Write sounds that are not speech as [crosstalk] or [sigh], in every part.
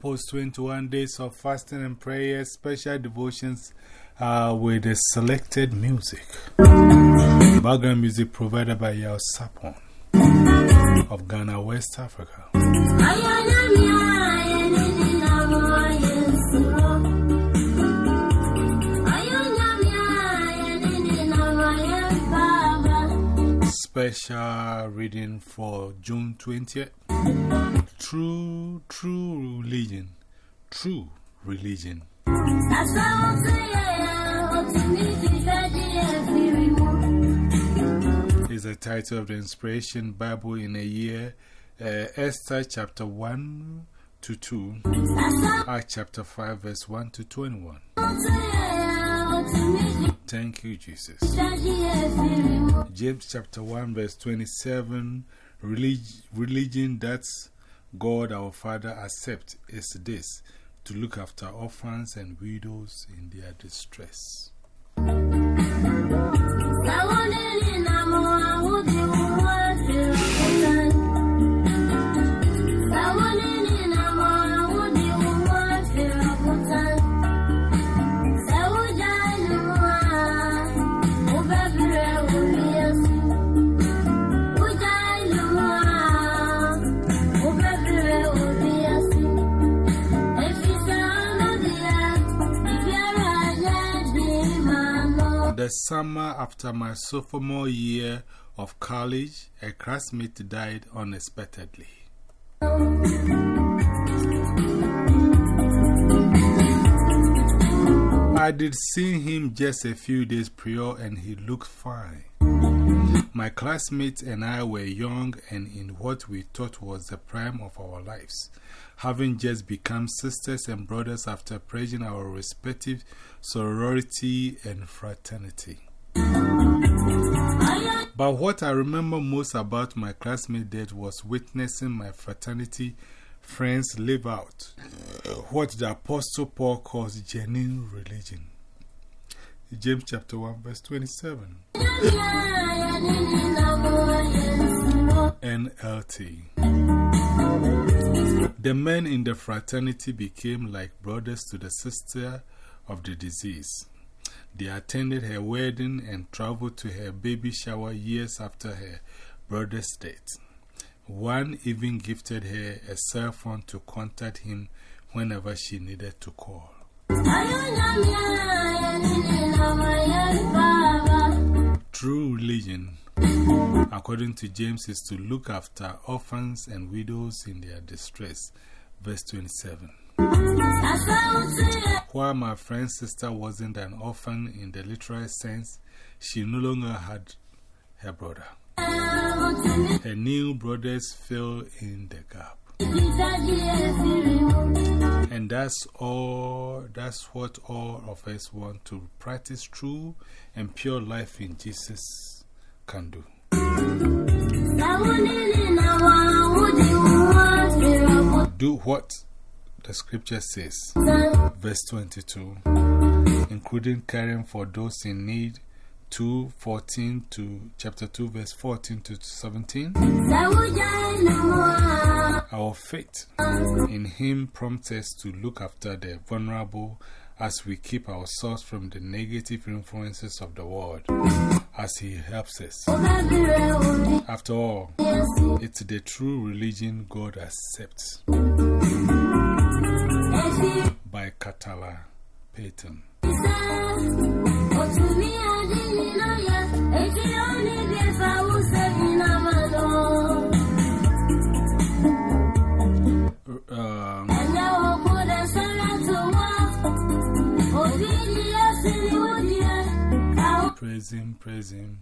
Post 21 days of fasting and prayer, special devotions uh, with the selected music. Background music provided by Yao Sapon of Ghana, West Africa. Special reading for June 20th. True, true religion. True religion. Is the title of the Inspiration Bible in a Year, uh, Esther chapter 1 to 2, Acts chapter 5, verse 1 to 21. Thank you, Jesus. James chapter 1, verse 27 Relig Religion that God our Father accepts is this to look after orphans and widows in their distress. The summer after my sophomore year of college, a classmate died unexpectedly. I did see him just a few days prior and he looked fine. My classmates and I were young and in what we thought was the prime of our lives, having just become sisters and brothers after pledging our respective sorority and fraternity. But what I remember most about my classmate death was witnessing my fraternity friends live out what the Apostle Paul calls genuine religion. James chapter 1, verse 27. NLT. The men in the fraternity became like brothers to the sister of the disease. They attended her wedding and traveled to her baby shower years after her brother's death. One even gifted her a cell phone to contact him whenever she needed to call. True religion, according to James, is to look after orphans and widows in their distress. Verse 27. While my friend's sister wasn't an orphan in the literal sense, she no longer had her brother. Her new brothers fill in the gap. And that's all, that's what all of us want to practice true and pure life in Jesus can do. Do what the scripture says, verse 22, including caring for those in need 2 14 to chapter 2, verse 14 to 17. Our faith in Him prompts us to look after the vulnerable as we keep ourselves from the negative influences of the world, as He helps us. After all, it's the true religion God accepts by Katara Patton. Praise Him, praise Him.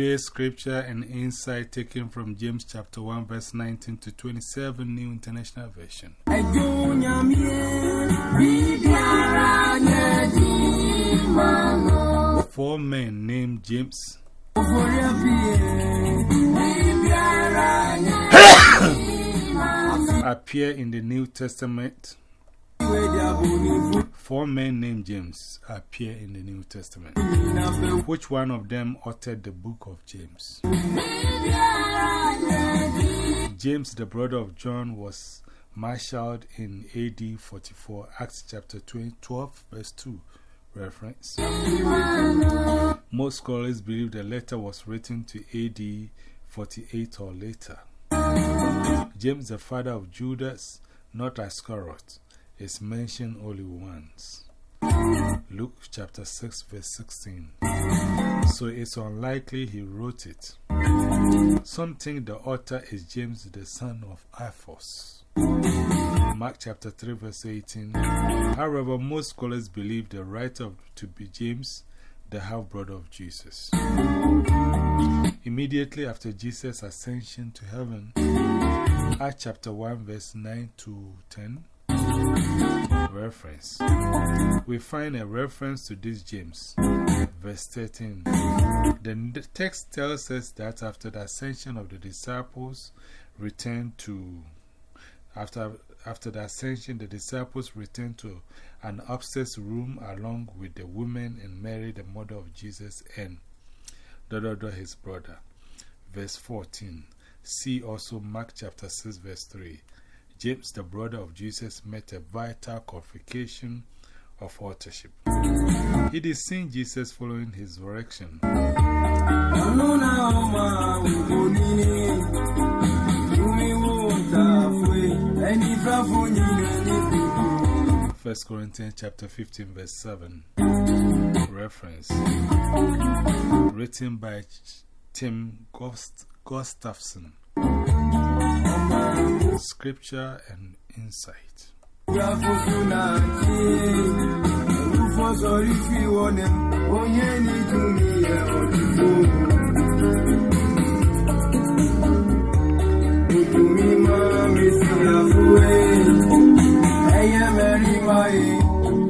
Today's scripture and insight taken from James chapter 1, verse 19 to 27, New International Version. Four men named James [coughs] appear in the New Testament. Four men named James appear in the New Testament. Which one of them authored the book of James? James, the brother of John, was marshaled in AD 44, Acts chapter 12, verse 2 reference. Most scholars believe the letter was written to AD 48 or later. James, the father of Judas, not Iscariot, is mentioned only once. Luke chapter 6, verse 16. So it's unlikely he wrote it. Some think the author is James, the son of Alphaeus. Mark chapter 3, verse 18. However, most scholars believe the writer to be James, the half brother of Jesus. Immediately after Jesus' ascension to heaven, Acts chapter 1, verse 9 to 10. Reference. We find a reference to this James, verse 13. The text tells us that after the ascension of the disciples returned to, after, after the ascension, the disciples returned to an upstairs room along with the women and Mary, the mother of Jesus, and Dododo, his brother. Verse 14. See also Mark chapter 6, verse 3. James, the brother of Jesus, met a vital qualification of authorship. He did seen Jesus following his direction. First Corinthians chapter 15 verse 7 Reference Written by Tim Gost Gustafson Scripture and Insight.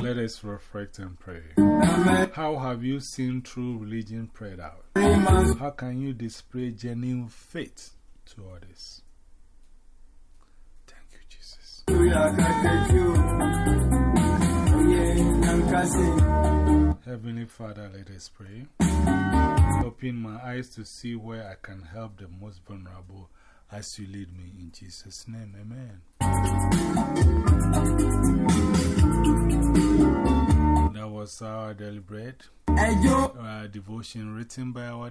Let us reflect and pray. How have you seen true religion prayed out? How can you display genuine faith to others? Heavenly Father, let us pray. Open my eyes to see where I can help the most vulnerable as you lead me in Jesus' name. Amen. That was our daily bread. Our devotion written by our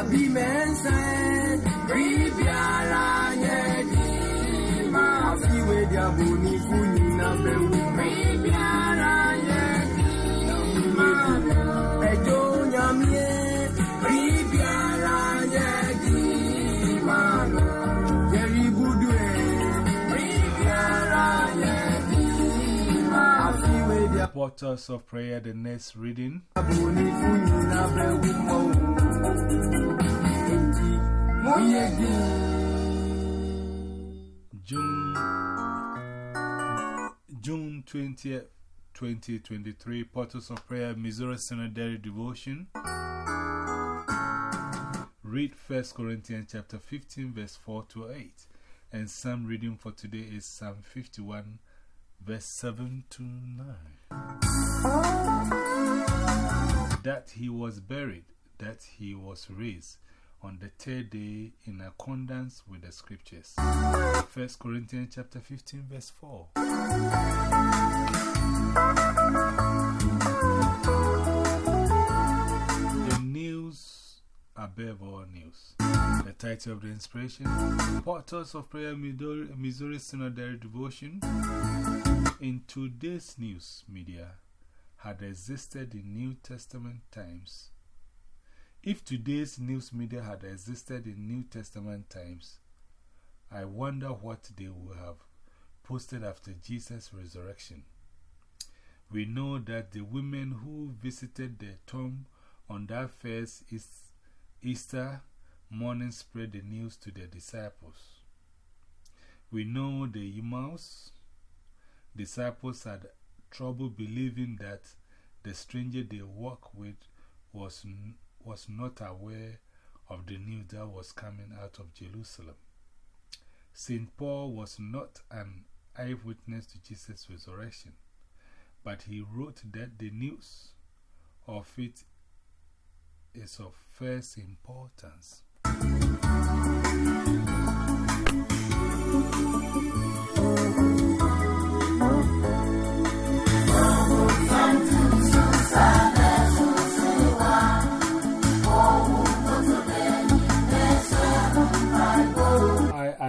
Abi mensen, Riviera, Yedi, Mafi, Portals of Prayer, the next reading. June, June 20th, 2023, Portals of Prayer, Missouri Synodary Devotion. Read 1 Corinthians chapter 15, verse 4 to 8. And Psalm reading for today is Psalm 51, verse 7 to 9. That he was buried, that he was raised on the third day in accordance with the scriptures. 1 Corinthians chapter 15, verse 4. The news above all news. The title of the inspiration Portals of Prayer Missouri Synodary Devotion. In today's news media had existed in New Testament times if today's news media had existed in New Testament times, I wonder what they would have posted after Jesus' resurrection. We know that the women who visited the tomb on that first Easter morning spread the news to their disciples. We know the Emmaus disciples had trouble believing that the stranger they walked with was was not aware of the news that was coming out of Jerusalem. St. Paul was not an eyewitness to Jesus' resurrection, but he wrote that the news of it is of first importance.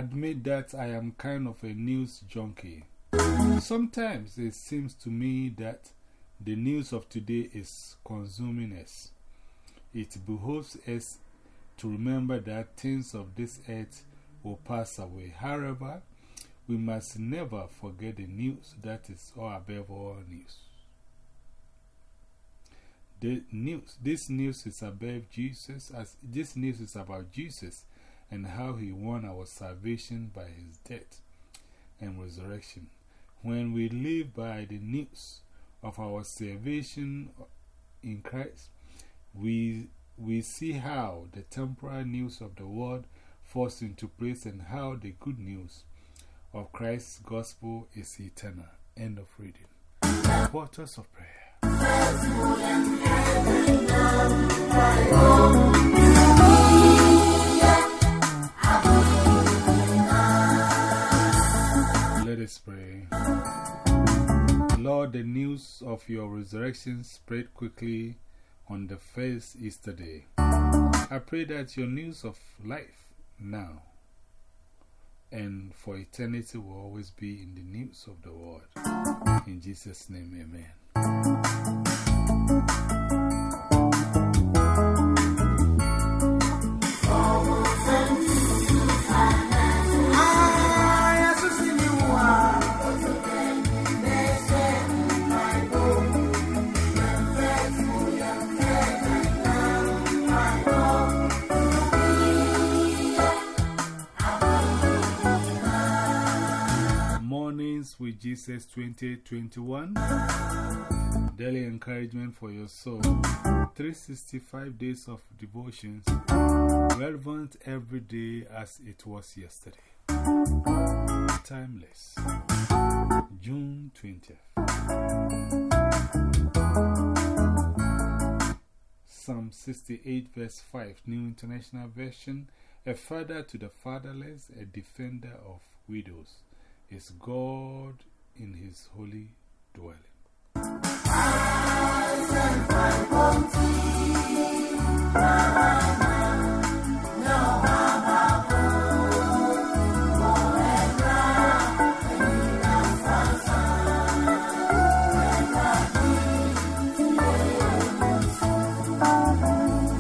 Admit that I am kind of a news junkie. Sometimes it seems to me that the news of today is consuming us. It behoves us to remember that things of this earth will pass away. However, we must never forget the news that is all above all news. The news, this news is above Jesus, as this news is about Jesus and how he won our salvation by his death and resurrection. When we live by the news of our salvation in Christ, we, we see how the temporal news of the world falls into place and how the good news of Christ's gospel is eternal. End of reading. Portals of Prayer. Us pray. Lord, the news of your resurrection spread quickly on the first Easter day. I pray that your news of life now and for eternity will always be in the news of the world. In Jesus' name, amen. With Jesus 2021. Daily encouragement for your soul. 365 days of devotions, relevant every day as it was yesterday. Timeless. June 20th. Psalm 68, verse 5, New International Version. A father to the fatherless, a defender of widows is God in his holy dwelling.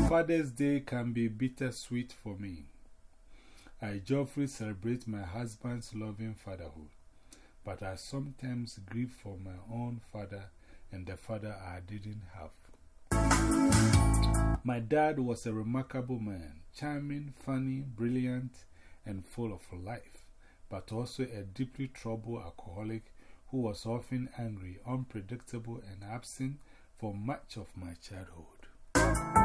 Father's Day can be bittersweet for me. I joyfully celebrate my husband's loving fatherhood, but I sometimes grieve for my own father and the father I didn't have. My dad was a remarkable man, charming, funny, brilliant, and full of life, but also a deeply troubled alcoholic who was often angry, unpredictable, and absent for much of my childhood.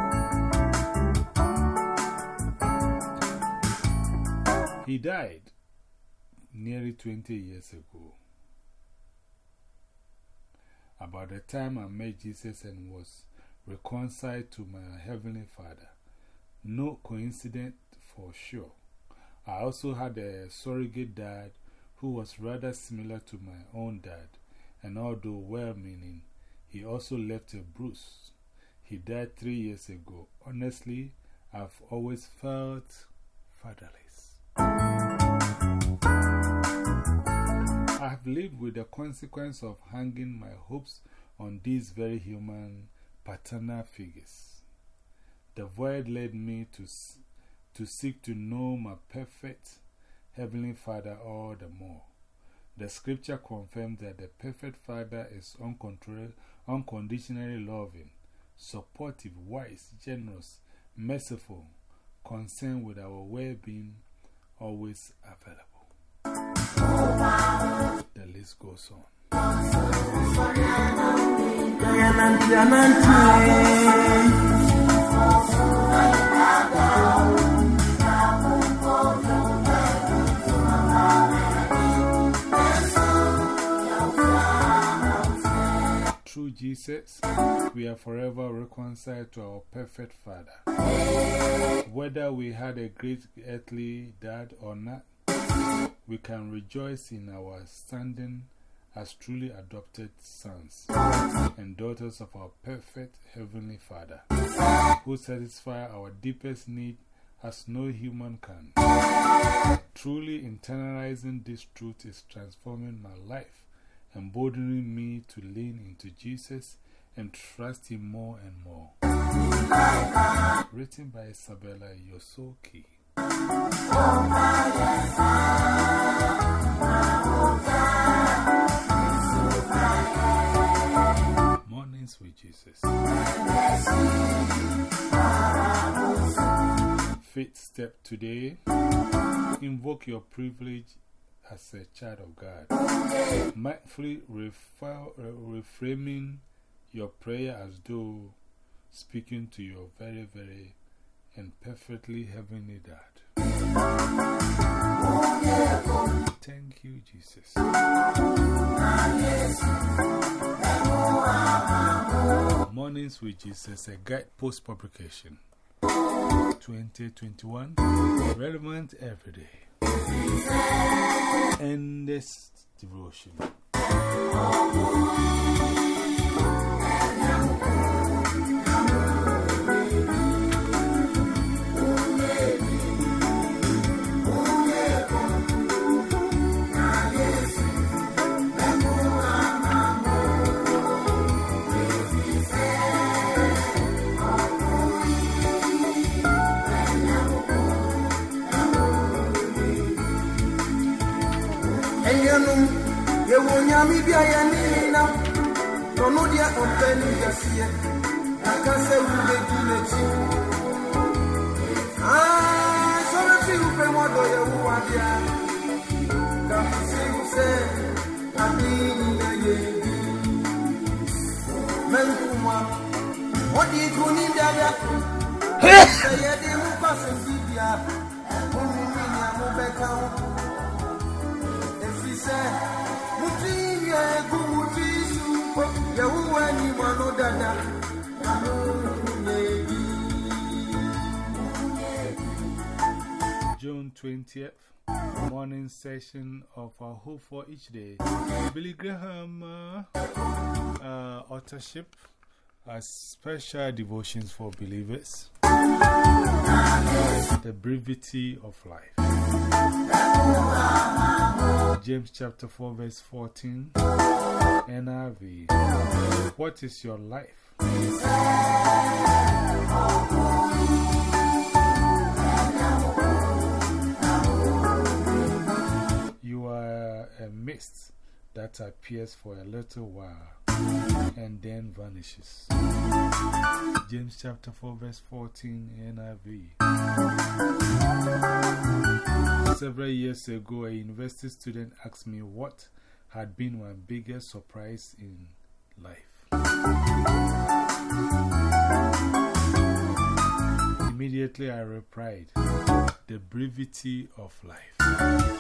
He died nearly 20 years ago. About the time I met Jesus and was reconciled to my Heavenly Father. No coincidence for sure. I also had a surrogate dad who was rather similar to my own dad, and although well meaning, he also left a bruise. He died three years ago. Honestly, I've always felt fatherless. I have lived with the consequence of hanging my hopes on these very human paternal figures. The void led me to, to seek to know my perfect Heavenly Father all the more. The scripture confirms that the perfect Father is unconditionally loving, supportive, wise, generous, merciful, concerned with our well being, always available. The list goes on. Through Jesus, we are forever reconciled to our perfect Father. Whether we had a great earthly dad or not, we can rejoice in our standing as truly adopted sons and daughters of our perfect Heavenly Father, who satisfies our deepest need as no human can. Truly internalizing this truth is transforming my life, emboldening me to lean into Jesus and trust Him more and more. Written by Isabella Yosuico. Fifth step today invoke your privilege as a child of God. Mindfully refer, reframing your prayer as though speaking to your very, very and perfectly heavenly dad. Thank you, Jesus. Mornings with Jesus, a guide post publication. 2021, relevant every day. And this devotion. nyame bi ayɛ ne nenam ɔno deɛ ɔmpɛ ne yɛseɛ aka sɛ wobɛdi n'akyi sɔre fi wo pɛ mɔdɔ yɛ wo wadea kapisi wo sɛ ade nyina yɛ bi mankuma ɔde toni dada sɛ yɛde mo kɔ asɛmdibia mo nyini nea mobɛka ho ɛfiri sɛ June 20th, morning session of our Hope for Each Day. Billy Graham uh, uh, authorship as special devotions for believers. The brevity of life. James chapter 4 verse 14 NIV. What is your life? You are a mist that appears for a little while and then vanishes. James chapter 4, verse 14, NIV. Several years ago, a university student asked me what had been my biggest surprise in life. Immediately I replied, the brevity of life.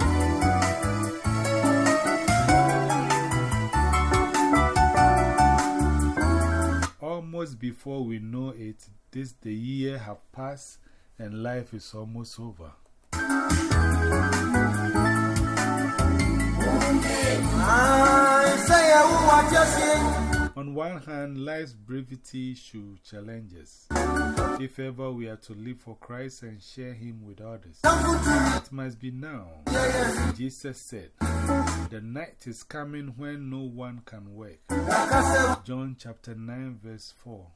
Almost before we know it, this the year have passed and life is almost over. On one hand, life's brevity should challenge us. If ever we are to live for Christ and share Him with others, it must be now. Jesus said, The night is coming when no one can work. John chapter 9, verse 4.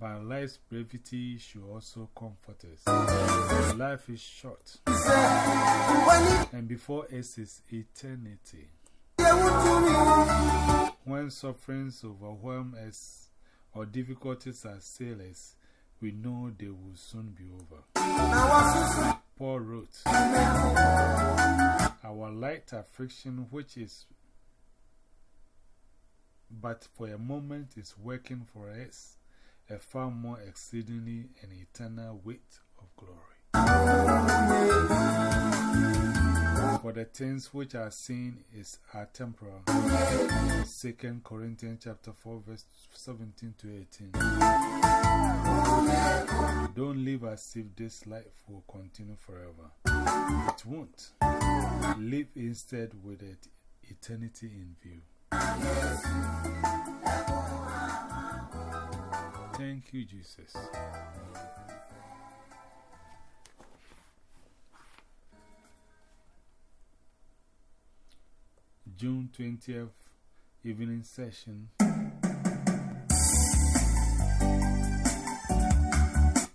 But life's brevity should also comfort us. Life is short, and before us is eternity. When sufferings overwhelm us or difficulties assail us, we know they will soon be over. Paul wrote, Our light affliction, which is but for a moment is working for us a far more exceedingly and eternal weight of glory. For the things which are seen is are temporal. 2 Corinthians chapter 4 verse 17 to 18. Don't live as if this life will continue forever. It won't. Live instead with it, eternity in view. Thank you, Jesus. June 20th evening session.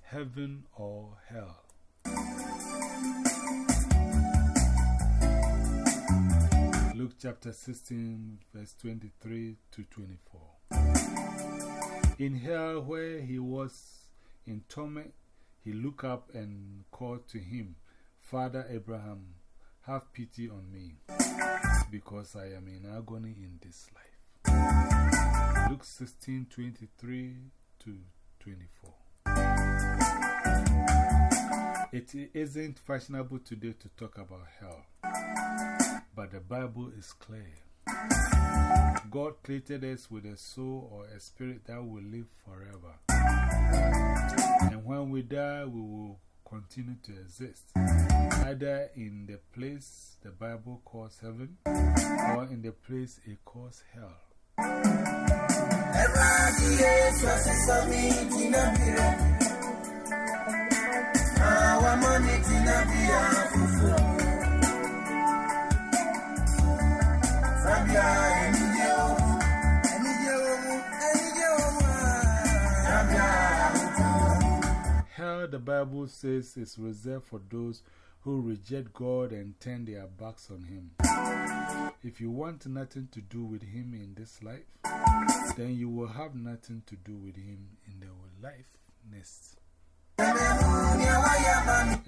Heaven or Hell. Luke chapter 16, verse 23 to 24. In hell, where he was in torment, he looked up and called to him, Father Abraham, have pity on me, because I am in agony in this life. Luke 16, 23 to 24. It isn't fashionable today to talk about hell, but the Bible is clear. God created us with a soul or a spirit that will live forever. And when we die, we will continue to exist, either in the place the Bible calls heaven or in the place it calls hell. The Bible says, is reserved for those who reject God and turn their backs on Him. If you want nothing to do with Him in this life, then you will have nothing to do with Him in the life next.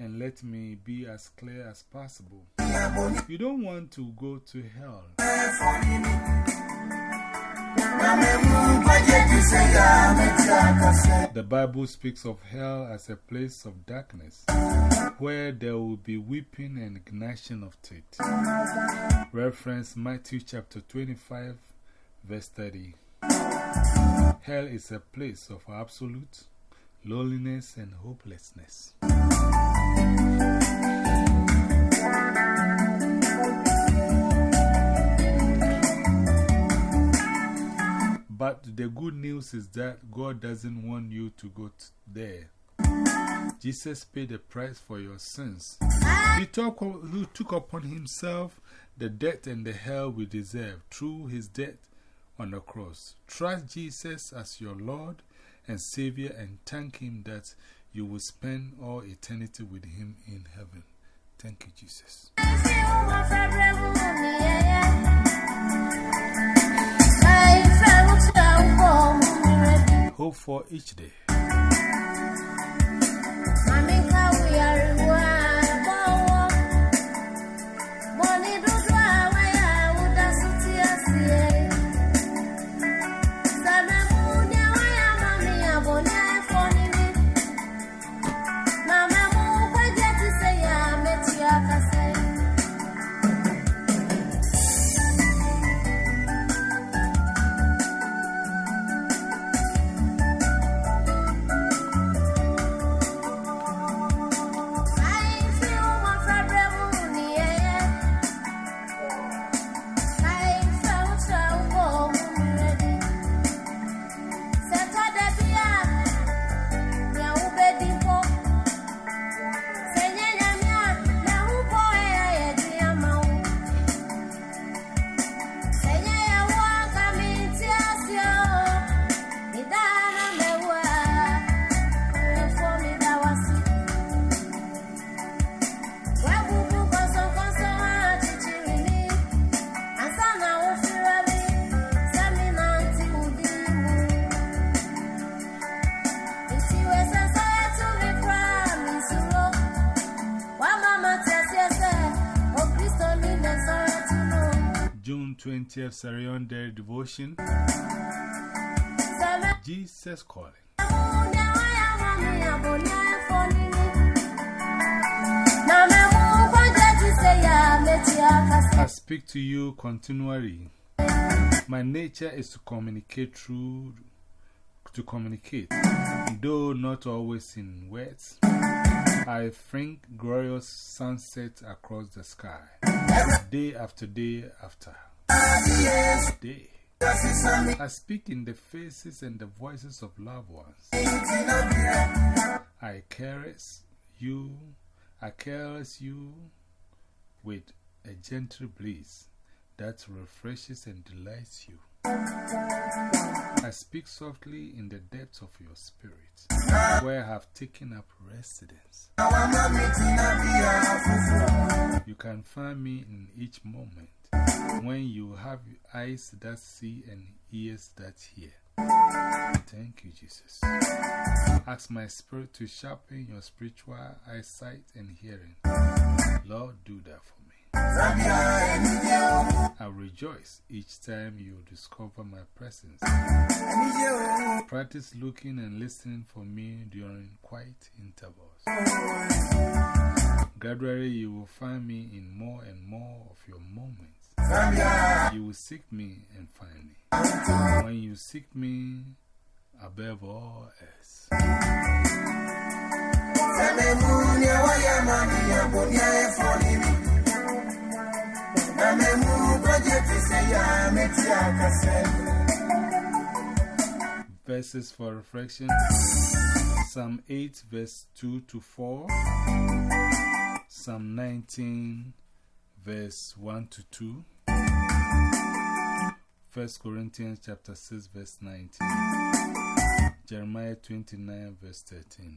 And let me be as clear as possible. You don't want to go to hell. The Bible speaks of hell as a place of darkness where there will be weeping and gnashing of teeth. Reference Matthew chapter 25, verse 30. Hell is a place of absolute loneliness and hopelessness. But the good news is that God doesn't want you to go there. Jesus paid the price for your sins. He took, he took upon himself the death and the hell we deserve through his death on the cross. Trust Jesus as your Lord and Savior and thank Him that you will spend all eternity with Him in heaven. Thank you, Jesus. Hope for each day. 20th, Sarah Day devotion. Jesus calling. I speak to you continually. My nature is to communicate through, to communicate, though not always in words. I think glorious sunset across the sky, day after day after day. I speak in the faces and the voices of loved ones. I caress you, I caress you with a gentle breeze that refreshes and delights you. I speak softly in the depths of your spirit, where I have taken up residence. You can find me in each moment when you have eyes that see and ears that hear. Thank you, Jesus. Ask my spirit to sharpen your spiritual eyesight and hearing. Lord, do that for me. I rejoice each time you discover my presence. Practice looking and listening for me during quiet intervals. Gradually, you will find me in more and more of your moments. You will seek me and find me. When you seek me above all else. Verses for reflection Psalm 8, verse 2 to 4, Psalm 19, verse 1 to 2, 1 Corinthians chapter 6, verse 19, Jeremiah 29, verse 13.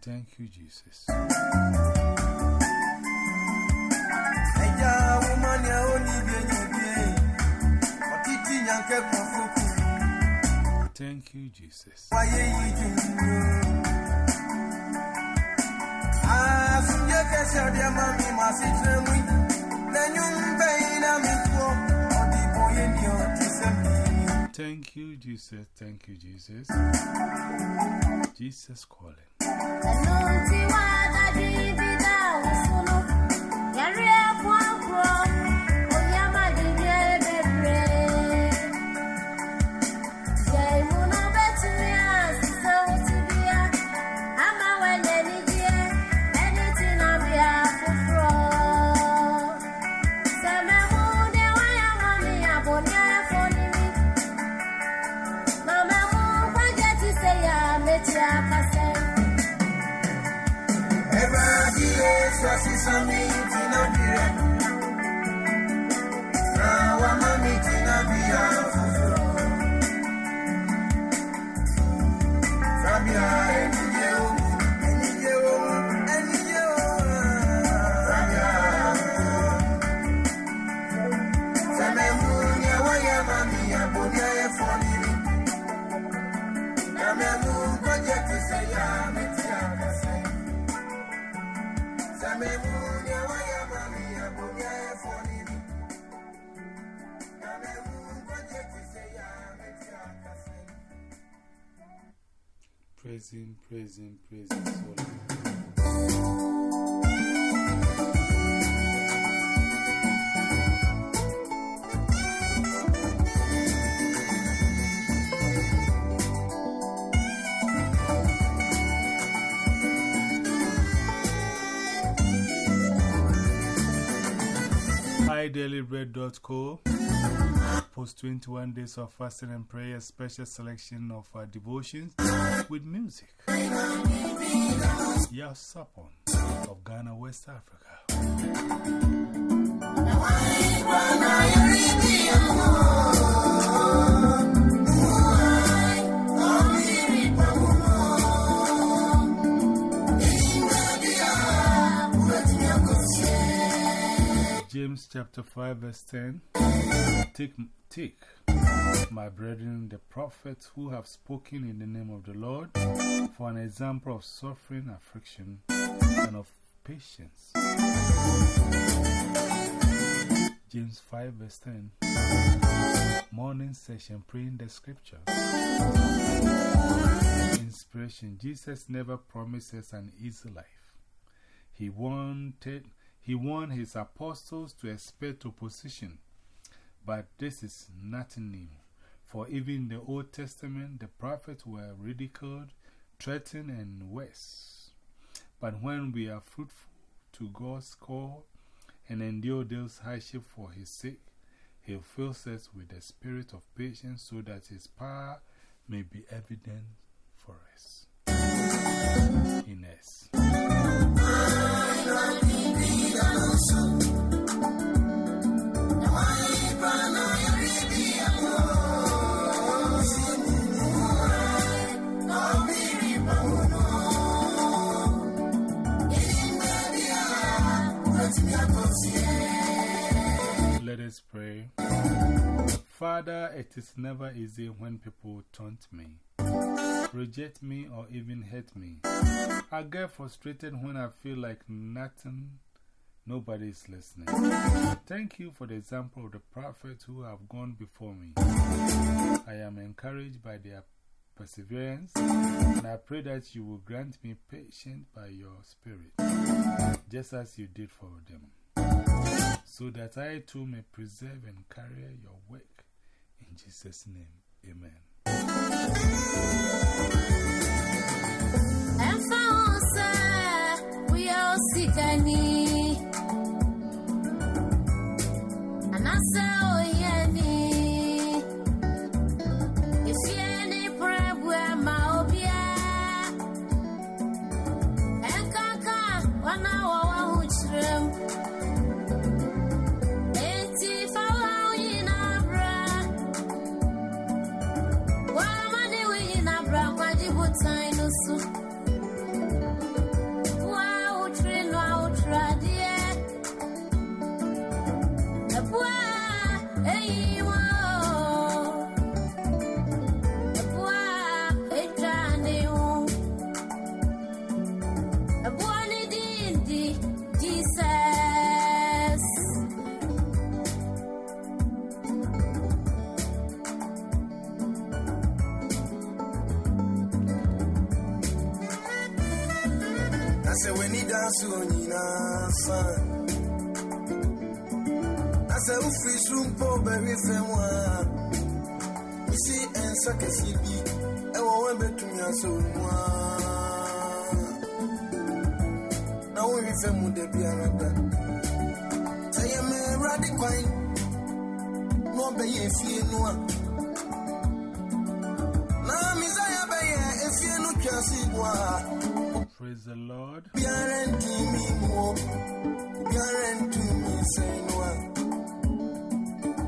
Thank you, Jesus. Thank you, Jesus. Thank you, Jesus. Thank you, Jesus. Jesus calling. HighDailyBread.co Post 21 days of fasting and prayer, special selection of our devotions with music. Yao Sapon of Ghana, West Africa. James chapter 5, verse 10. Take, take, my brethren, the prophets who have spoken in the name of the Lord, for an example of suffering, affliction, and of patience. James 5, verse 10. Morning session, praying the scripture. Inspiration Jesus never promises an easy life. He wanted. He warned his apostles to expect opposition, but this is nothing new. For even in the Old Testament, the prophets were ridiculed, threatened, and worse. But when we are fruitful to God's call and endure those hardships for His sake, He fills us with the spirit of patience so that His power may be evident for us. In us. Let us pray. Father, it is never easy when people taunt me, reject me, or even hate me. I get frustrated when I feel like nothing, nobody is listening. Thank you for the example of the prophets who have gone before me. I am encouraged by their perseverance, and I pray that you will grant me patience by your Spirit, just as you did for them so that I too may preserve and carry your work. In Jesus' name, amen. Now we fem with the pianada. Say I'm a radical. No be a fear no. Na misaya be a fear no chasi Praise the Lord. Guarantee me more. Guarantee me say no.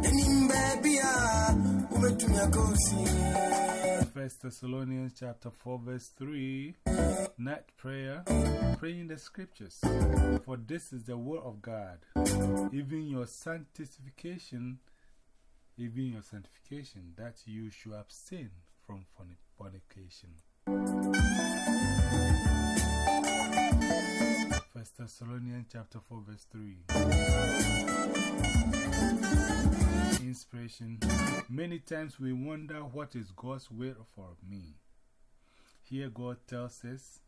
Any baby, ah, who met me a go see. First Thessalonians chapter 4, verse 3. Night prayer, praying the scriptures. For this is the word of God, even your sanctification, even your sanctification, that you should abstain from fornication. First Thessalonians chapter 4, verse 3. Inspiration. Many times we wonder what is God's will for me. Here, God tells us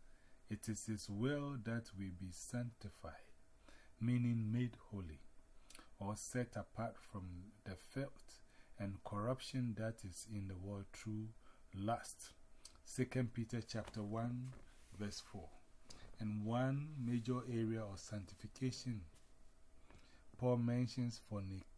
it is His will that we be sanctified, meaning made holy, or set apart from the filth and corruption that is in the world through lust. 2 Peter chapter 1, verse 4. And one major area of sanctification Paul mentions fornication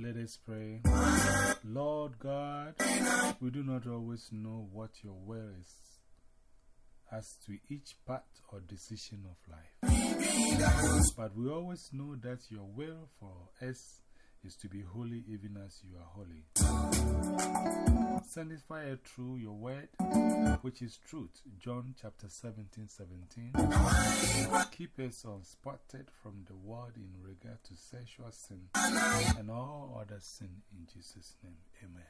Let us pray. Lord God, we do not always know what your will is as to each part or decision of life. But we always know that your will for us is to be holy even as you are holy. Sanctify it through your word, which is truth. John chapter 17 17. Keep us unspotted from the world in regard to sexual sin and all other sin in Jesus' name. Amen.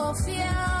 Sofia.